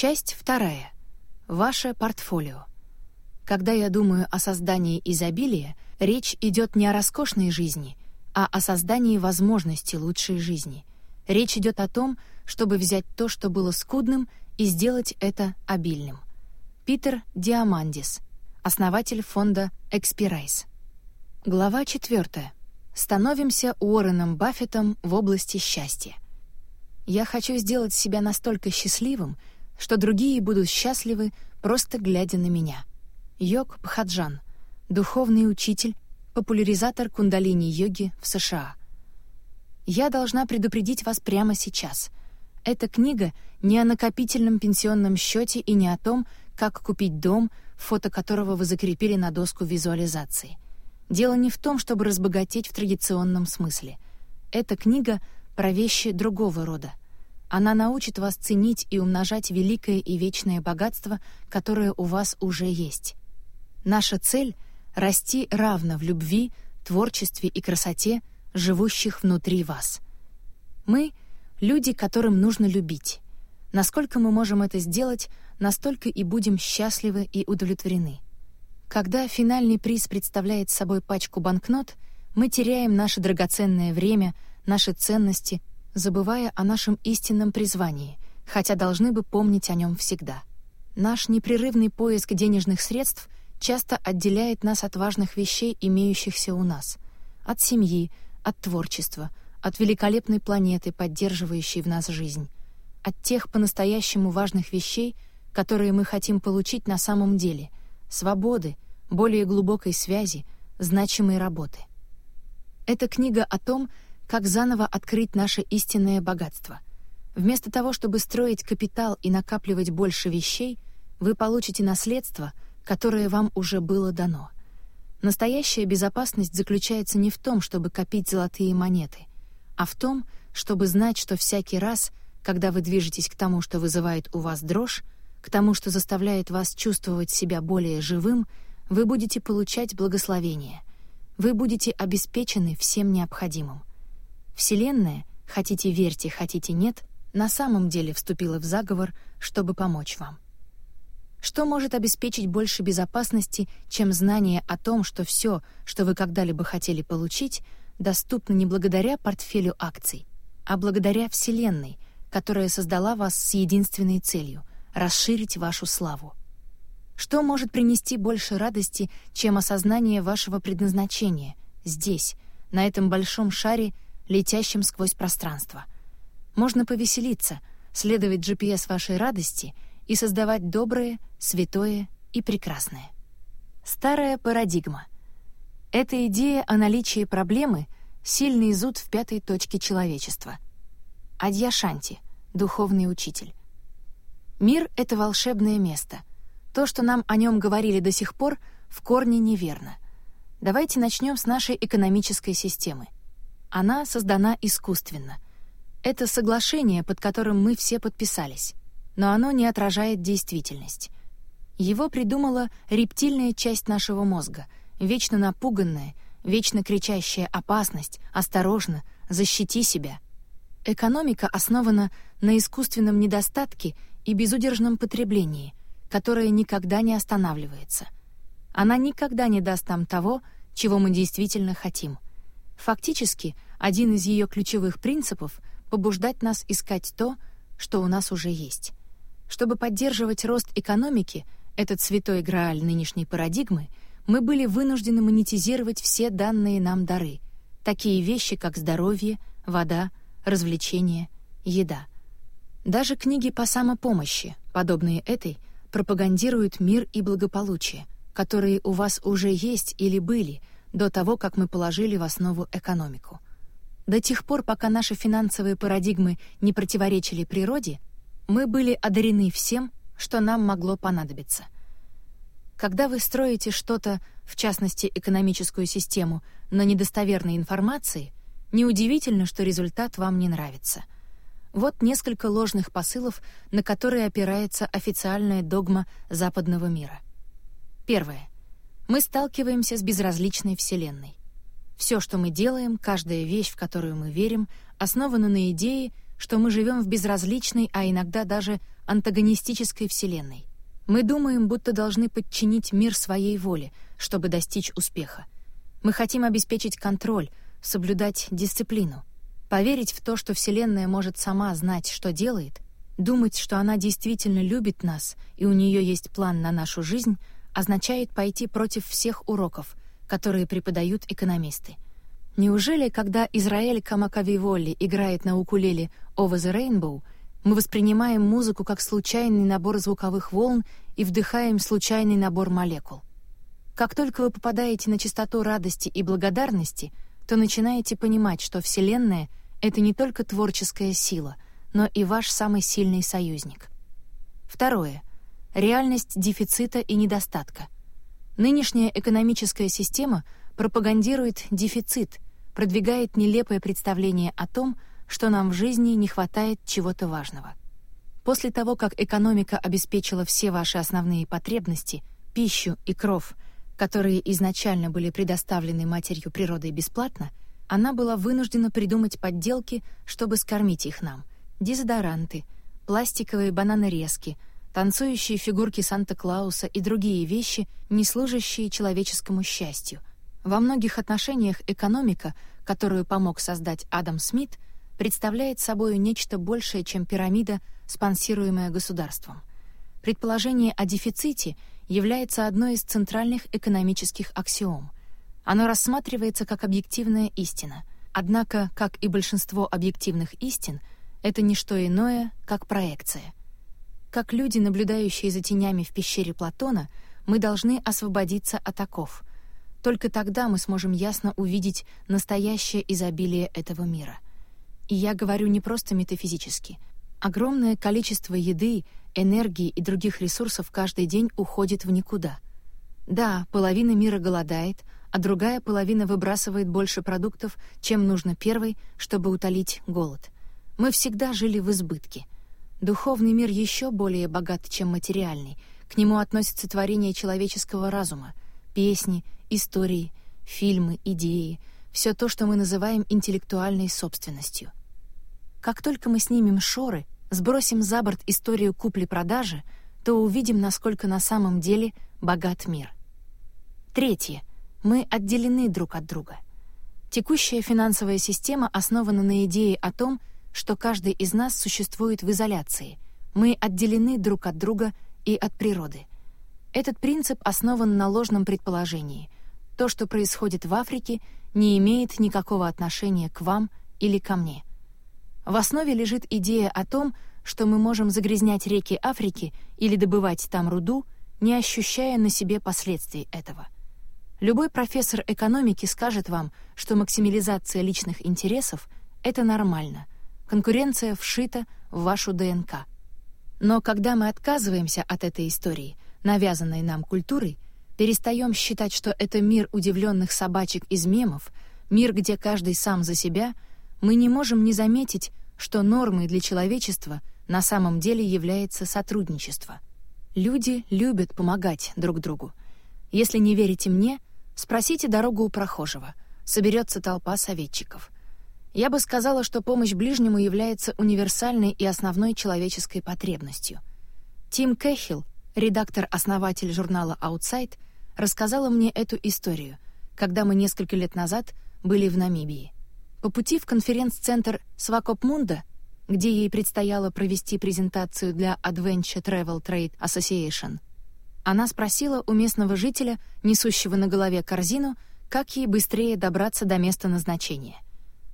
Часть вторая. Ваше портфолио. Когда я думаю о создании изобилия, речь идет не о роскошной жизни, а о создании возможности лучшей жизни. Речь идет о том, чтобы взять то, что было скудным, и сделать это обильным. Питер Диамандис, основатель фонда «XPRIZE». Глава 4. Становимся Уорреном Баффетом в области счастья. Я хочу сделать себя настолько счастливым, что другие будут счастливы, просто глядя на меня. Йог Бхаджан, духовный учитель, популяризатор кундалини-йоги в США. Я должна предупредить вас прямо сейчас. Эта книга не о накопительном пенсионном счете и не о том, как купить дом, фото которого вы закрепили на доску визуализации. Дело не в том, чтобы разбогатеть в традиционном смысле. Эта книга про вещи другого рода. Она научит вас ценить и умножать великое и вечное богатство, которое у вас уже есть. Наша цель — расти равно в любви, творчестве и красоте, живущих внутри вас. Мы — люди, которым нужно любить. Насколько мы можем это сделать, настолько и будем счастливы и удовлетворены. Когда финальный приз представляет собой пачку банкнот, мы теряем наше драгоценное время, наши ценности, забывая о нашем истинном призвании, хотя должны бы помнить о нем всегда. Наш непрерывный поиск денежных средств часто отделяет нас от важных вещей, имеющихся у нас, от семьи, от творчества, от великолепной планеты, поддерживающей в нас жизнь, от тех по-настоящему важных вещей, которые мы хотим получить на самом деле, свободы, более глубокой связи, значимой работы. Эта книга о том, как заново открыть наше истинное богатство. Вместо того, чтобы строить капитал и накапливать больше вещей, вы получите наследство — которое вам уже было дано. Настоящая безопасность заключается не в том, чтобы копить золотые монеты, а в том, чтобы знать, что всякий раз, когда вы движетесь к тому, что вызывает у вас дрожь, к тому, что заставляет вас чувствовать себя более живым, вы будете получать благословение. Вы будете обеспечены всем необходимым. Вселенная, хотите верьте, хотите нет, на самом деле вступила в заговор, чтобы помочь вам. Что может обеспечить больше безопасности, чем знание о том, что все, что вы когда-либо хотели получить, доступно не благодаря портфелю акций, а благодаря Вселенной, которая создала вас с единственной целью — расширить вашу славу? Что может принести больше радости, чем осознание вашего предназначения здесь, на этом большом шаре, летящем сквозь пространство? Можно повеселиться, следовать GPS вашей радости — и создавать доброе, святое и прекрасное. Старая парадигма. Эта идея о наличии проблемы — сильный зуд в пятой точке человечества. Адьяшанти, духовный учитель. Мир — это волшебное место. То, что нам о нем говорили до сих пор, в корне неверно. Давайте начнем с нашей экономической системы. Она создана искусственно. Это соглашение, под которым мы все подписались но оно не отражает действительность. Его придумала рептильная часть нашего мозга, вечно напуганная, вечно кричащая «опасность», «осторожно», «защити себя». Экономика основана на искусственном недостатке и безудержном потреблении, которое никогда не останавливается. Она никогда не даст нам того, чего мы действительно хотим. Фактически, один из ее ключевых принципов — побуждать нас искать то, что у нас уже есть. Чтобы поддерживать рост экономики, этот святой грааль нынешней парадигмы, мы были вынуждены монетизировать все данные нам дары, такие вещи, как здоровье, вода, развлечения, еда. Даже книги по самопомощи, подобные этой, пропагандируют мир и благополучие, которые у вас уже есть или были до того, как мы положили в основу экономику. До тех пор, пока наши финансовые парадигмы не противоречили природе, мы были одарены всем, что нам могло понадобиться. Когда вы строите что-то, в частности экономическую систему, на недостоверной информации, неудивительно, что результат вам не нравится. Вот несколько ложных посылов, на которые опирается официальная догма западного мира. Первое. Мы сталкиваемся с безразличной Вселенной. Все, что мы делаем, каждая вещь, в которую мы верим, основана на идее, что мы живем в безразличной, а иногда даже антагонистической вселенной. Мы думаем, будто должны подчинить мир своей воле, чтобы достичь успеха. Мы хотим обеспечить контроль, соблюдать дисциплину, поверить в то, что Вселенная может сама знать, что делает, думать, что она действительно любит нас и у нее есть план на нашу жизнь, означает пойти против всех уроков, которые преподают экономисты — Неужели, когда Израиль Камакавиволи играет на укулеле «Over the Rainbow», мы воспринимаем музыку как случайный набор звуковых волн и вдыхаем случайный набор молекул? Как только вы попадаете на частоту радости и благодарности, то начинаете понимать, что Вселенная — это не только творческая сила, но и ваш самый сильный союзник. Второе. Реальность дефицита и недостатка. Нынешняя экономическая система пропагандирует дефицит — продвигает нелепое представление о том, что нам в жизни не хватает чего-то важного. После того, как экономика обеспечила все ваши основные потребности — пищу и кров, которые изначально были предоставлены матерью природой бесплатно, она была вынуждена придумать подделки, чтобы скормить их нам. Дезодоранты, пластиковые бананорезки, танцующие фигурки Санта-Клауса и другие вещи, не служащие человеческому счастью, во многих отношениях экономика, которую помог создать Адам Смит, представляет собой нечто большее, чем пирамида, спонсируемая государством. Предположение о дефиците является одной из центральных экономических аксиом. Оно рассматривается как объективная истина, однако, как и большинство объективных истин, это не что иное, как проекция. Как люди, наблюдающие за тенями в пещере Платона, мы должны освободиться от оков — только тогда мы сможем ясно увидеть настоящее изобилие этого мира. И я говорю не просто метафизически. Огромное количество еды, энергии и других ресурсов каждый день уходит в никуда. Да, половина мира голодает, а другая половина выбрасывает больше продуктов, чем нужно первой, чтобы утолить голод. Мы всегда жили в избытке. Духовный мир еще более богат, чем материальный. К нему относятся творения человеческого разума, песни, истории, фильмы, идеи, все то, что мы называем интеллектуальной собственностью. Как только мы снимем шоры, сбросим за борт историю купли-продажи, то увидим, насколько на самом деле богат мир. Третье. Мы отделены друг от друга. Текущая финансовая система основана на идее о том, что каждый из нас существует в изоляции. Мы отделены друг от друга и от природы. Этот принцип основан на ложном предположении. То, что происходит в Африке, не имеет никакого отношения к вам или ко мне. В основе лежит идея о том, что мы можем загрязнять реки Африки или добывать там руду, не ощущая на себе последствий этого. Любой профессор экономики скажет вам, что максимализация личных интересов — это нормально. Конкуренция вшита в вашу ДНК. Но когда мы отказываемся от этой истории, навязанной нам культурой, перестаем считать, что это мир удивленных собачек из мемов, мир, где каждый сам за себя, мы не можем не заметить, что нормой для человечества на самом деле является сотрудничество. Люди любят помогать друг другу. Если не верите мне, спросите дорогу у прохожего. Соберется толпа советчиков. Я бы сказала, что помощь ближнему является универсальной и основной человеческой потребностью. Тим Кэхилл, редактор-основатель журнала Outside, рассказала мне эту историю, когда мы несколько лет назад были в Намибии. По пути в конференц-центр Свакопмунда, где ей предстояло провести презентацию для Adventure Travel Trade Association, она спросила у местного жителя, несущего на голове корзину, как ей быстрее добраться до места назначения.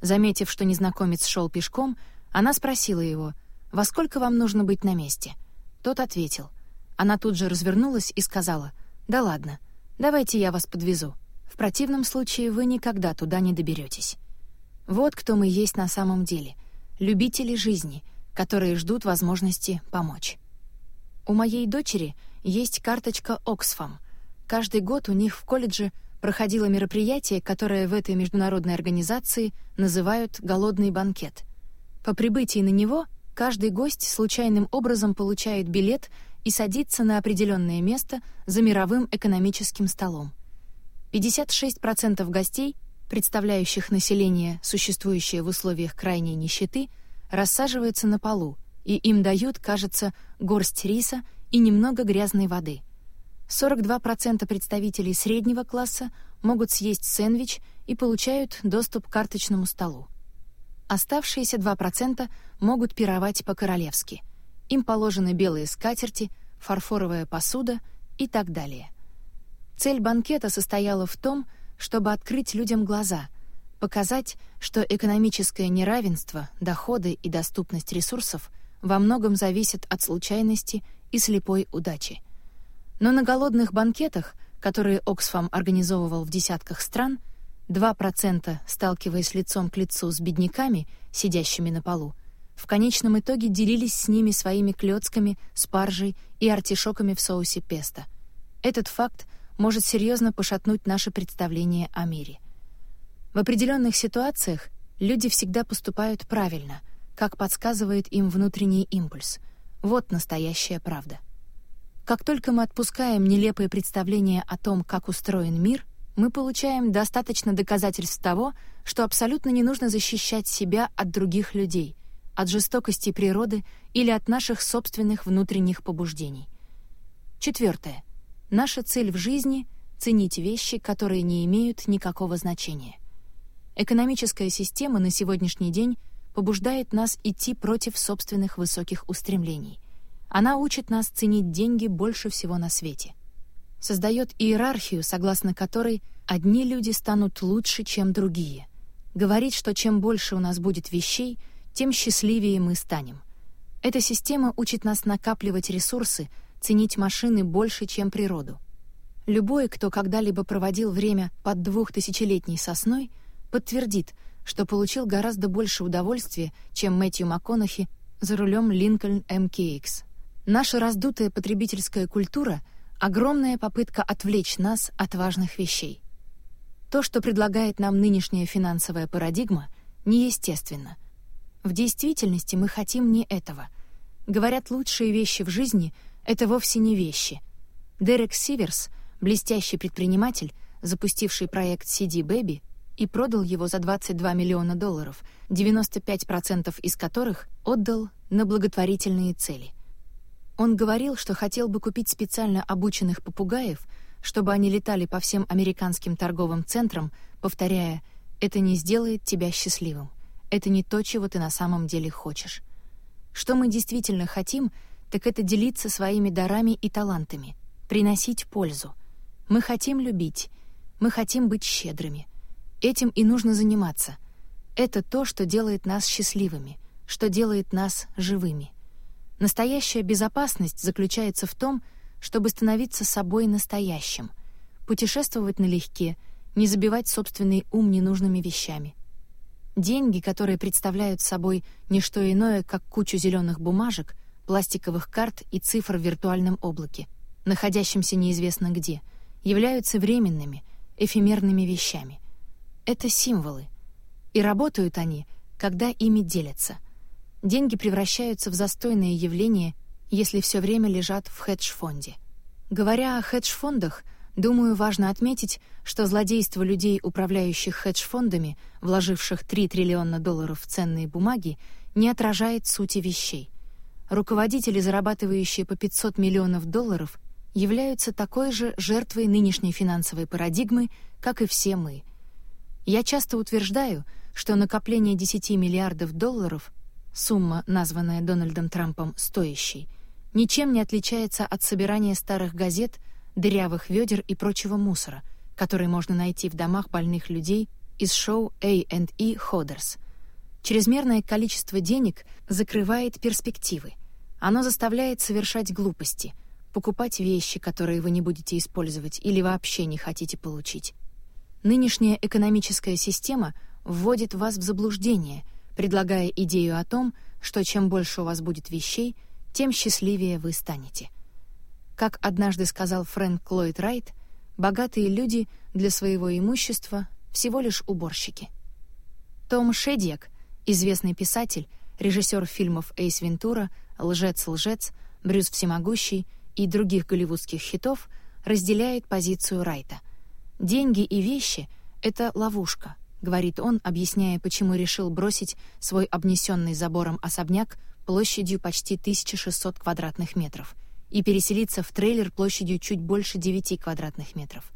Заметив, что незнакомец шел пешком, она спросила его, «Во сколько вам нужно быть на месте?» Тот ответил. Она тут же развернулась и сказала, «Да ладно, Давайте я вас подвезу. В противном случае вы никогда туда не доберетесь. Вот кто мы есть на самом деле. Любители жизни, которые ждут возможности помочь. У моей дочери есть карточка Оксфам. Каждый год у них в колледже проходило мероприятие, которое в этой международной организации называют «голодный банкет». По прибытии на него каждый гость случайным образом получает билет и садится на определенное место за мировым экономическим столом. 56% гостей, представляющих население, существующее в условиях крайней нищеты, рассаживаются на полу, и им дают, кажется, горсть риса и немного грязной воды. 42% представителей среднего класса могут съесть сэндвич и получают доступ к карточному столу. Оставшиеся 2% могут пировать по-королевски. Им положены белые скатерти, фарфоровая посуда и так далее. Цель банкета состояла в том, чтобы открыть людям глаза, показать, что экономическое неравенство, доходы и доступность ресурсов во многом зависят от случайности и слепой удачи. Но на голодных банкетах, которые Оксфам организовывал в десятках стран, 2% сталкиваясь лицом к лицу с бедняками, сидящими на полу, в конечном итоге делились с ними своими клёцками, спаржей и артишоками в соусе песто. Этот факт может серьезно пошатнуть наше представление о мире. В определенных ситуациях люди всегда поступают правильно, как подсказывает им внутренний импульс. Вот настоящая правда. Как только мы отпускаем нелепые представления о том, как устроен мир, мы получаем достаточно доказательств того, что абсолютно не нужно защищать себя от других людей, от жестокости природы или от наших собственных внутренних побуждений. Четвертое. Наша цель в жизни — ценить вещи, которые не имеют никакого значения. Экономическая система на сегодняшний день побуждает нас идти против собственных высоких устремлений. Она учит нас ценить деньги больше всего на свете. Создает иерархию, согласно которой одни люди станут лучше, чем другие. Говорит, что чем больше у нас будет вещей, тем счастливее мы станем. Эта система учит нас накапливать ресурсы — ценить машины больше, чем природу. Любой, кто когда-либо проводил время под двухтысячелетней сосной, подтвердит, что получил гораздо больше удовольствия, чем Мэтью МакКонахи за рулем Линкольн МКХ. Наша раздутая потребительская культура — огромная попытка отвлечь нас от важных вещей. То, что предлагает нам нынешняя финансовая парадигма, неестественно. В действительности мы хотим не этого. Говорят, лучшие вещи в жизни — это вовсе не вещи. Дерек Сиверс, блестящий предприниматель, запустивший проект CD Baby и продал его за 22 миллиона долларов, 95% из которых отдал на благотворительные цели. Он говорил, что хотел бы купить специально обученных попугаев, чтобы они летали по всем американским торговым центрам, повторяя «это не сделает тебя счастливым, это не то, чего ты на самом деле хочешь». Что мы действительно хотим — так это делиться своими дарами и талантами, приносить пользу. Мы хотим любить, мы хотим быть щедрыми. Этим и нужно заниматься. Это то, что делает нас счастливыми, что делает нас живыми. Настоящая безопасность заключается в том, чтобы становиться собой настоящим, путешествовать налегке, не забивать собственный ум ненужными вещами. Деньги, которые представляют собой не что иное, как кучу зеленых бумажек, пластиковых карт и цифр в виртуальном облаке, находящемся неизвестно где, являются временными, эфемерными вещами. Это символы. И работают они, когда ими делятся. Деньги превращаются в застойное явление, если все время лежат в хедж-фонде. Говоря о хедж-фондах, думаю, важно отметить, что злодейство людей, управляющих хедж-фондами, вложивших 3 триллиона долларов в ценные бумаги, не отражает сути вещей руководители, зарабатывающие по 500 миллионов долларов, являются такой же жертвой нынешней финансовой парадигмы, как и все мы. Я часто утверждаю, что накопление 10 миллиардов долларов, сумма, названная Дональдом Трампом «стоящей», ничем не отличается от собирания старых газет, дырявых ведер и прочего мусора, который можно найти в домах больных людей из шоу A&E Ходерс. Чрезмерное количество денег закрывает перспективы. Оно заставляет совершать глупости, покупать вещи, которые вы не будете использовать или вообще не хотите получить. Нынешняя экономическая система вводит вас в заблуждение, предлагая идею о том, что чем больше у вас будет вещей, тем счастливее вы станете. Как однажды сказал Фрэнк Ллойд Райт, богатые люди для своего имущества всего лишь уборщики. Том Шедьяк Известный писатель, режиссер фильмов Эйс Вентура, Лжец-лжец, Брюс Всемогущий и других голливудских хитов разделяет позицию Райта. Деньги и вещи — это ловушка, говорит он, объясняя, почему решил бросить свой обнесенный забором особняк площадью почти 1600 квадратных метров и переселиться в трейлер площадью чуть больше 9 квадратных метров.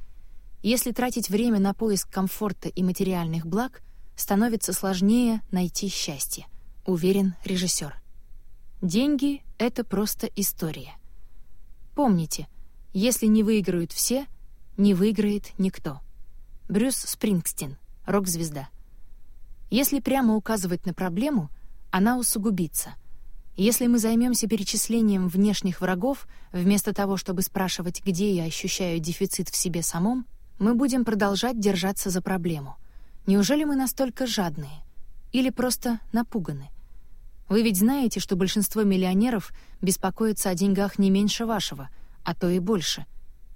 Если тратить время на поиск комфорта и материальных благ, становится сложнее найти счастье, уверен режиссер. Деньги — это просто история. Помните, если не выиграют все, не выиграет никто. Брюс Спрингстин, рок-звезда. Если прямо указывать на проблему, она усугубится. Если мы займемся перечислением внешних врагов, вместо того, чтобы спрашивать, где я ощущаю дефицит в себе самом, мы будем продолжать держаться за проблему. Неужели мы настолько жадные? Или просто напуганы? Вы ведь знаете, что большинство миллионеров беспокоятся о деньгах не меньше вашего, а то и больше.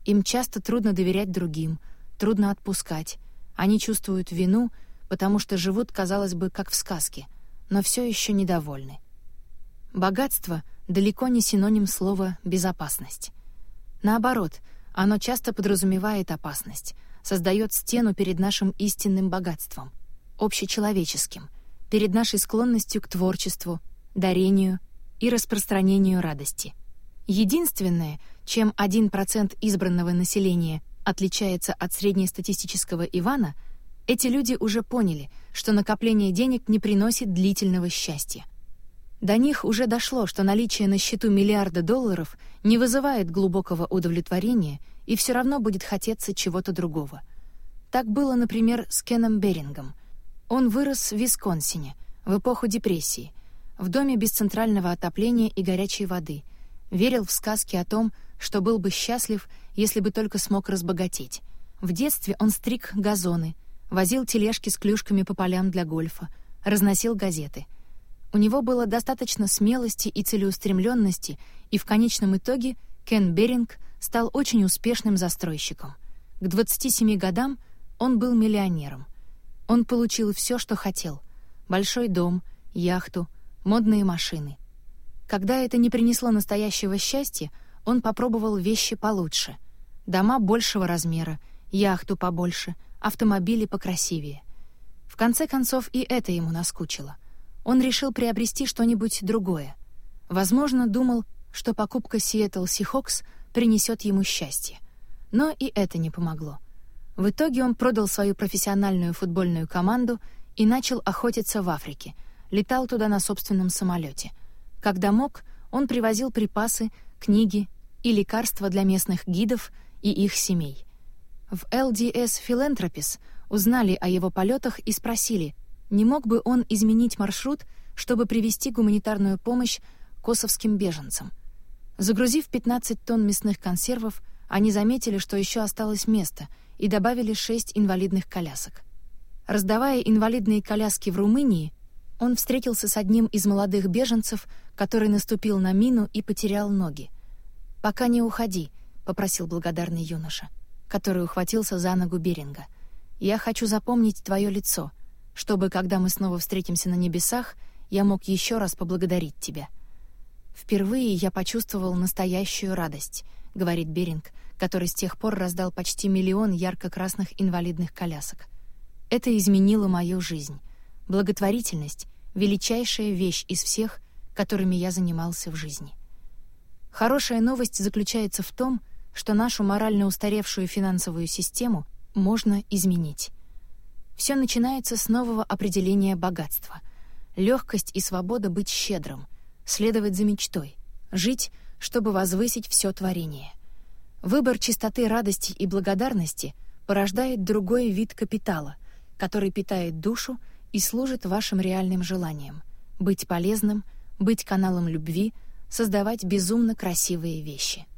Им часто трудно доверять другим, трудно отпускать. Они чувствуют вину, потому что живут, казалось бы, как в сказке, но все еще недовольны. Богатство далеко не синоним слова «безопасность». Наоборот — оно часто подразумевает опасность, создает стену перед нашим истинным богатством, общечеловеческим, перед нашей склонностью к творчеству, дарению и распространению радости. Единственное, чем 1% избранного населения отличается от среднестатистического Ивана, эти люди уже поняли, что накопление денег не приносит длительного счастья. До них уже дошло, что наличие на счету миллиарда долларов не вызывает глубокого удовлетворения и все равно будет хотеться чего-то другого. Так было, например, с Кеном Берингом. Он вырос в Висконсине в эпоху депрессии, в доме без центрального отопления и горячей воды, верил в сказки о том, что был бы счастлив, если бы только смог разбогатеть. В детстве он стриг газоны, возил тележки с клюшками по полям для гольфа, разносил газеты — у него было достаточно смелости и целеустремленности, и в конечном итоге Кен Беринг стал очень успешным застройщиком. К 27 годам он был миллионером. Он получил все, что хотел: большой дом, яхту, модные машины. Когда это не принесло настоящего счастья, он попробовал вещи получше: дома большего размера, яхту побольше, автомобили покрасивее. В конце концов и это ему наскучило он решил приобрести что-нибудь другое. Возможно, думал, что покупка Seattle Seahawks принесет ему счастье. Но и это не помогло. В итоге он продал свою профессиональную футбольную команду и начал охотиться в Африке, летал туда на собственном самолете. Когда мог, он привозил припасы, книги и лекарства для местных гидов и их семей. В LDS Philanthropies узнали о его полетах и спросили, не мог бы он изменить маршрут, чтобы привести гуманитарную помощь косовским беженцам? Загрузив 15 тонн мясных консервов, они заметили, что еще осталось место, и добавили шесть инвалидных колясок. Раздавая инвалидные коляски в Румынии, он встретился с одним из молодых беженцев, который наступил на мину и потерял ноги. «Пока не уходи», — попросил благодарный юноша, который ухватился за ногу Беринга. «Я хочу запомнить твое лицо», — чтобы, когда мы снова встретимся на небесах, я мог еще раз поблагодарить тебя. Впервые я почувствовал настоящую радость, говорит Беринг, который с тех пор раздал почти миллион ярко-красных инвалидных колясок. Это изменило мою жизнь. Благотворительность величайшая вещь из всех, которыми я занимался в жизни. Хорошая новость заключается в том, что нашу морально устаревшую финансовую систему можно изменить. Все начинается с нового определения богатства. Легкость и свобода быть щедрым, следовать за мечтой, жить, чтобы возвысить все творение. Выбор чистоты радости и благодарности порождает другой вид капитала, который питает душу и служит вашим реальным желаниям — быть полезным, быть каналом любви, создавать безумно красивые вещи —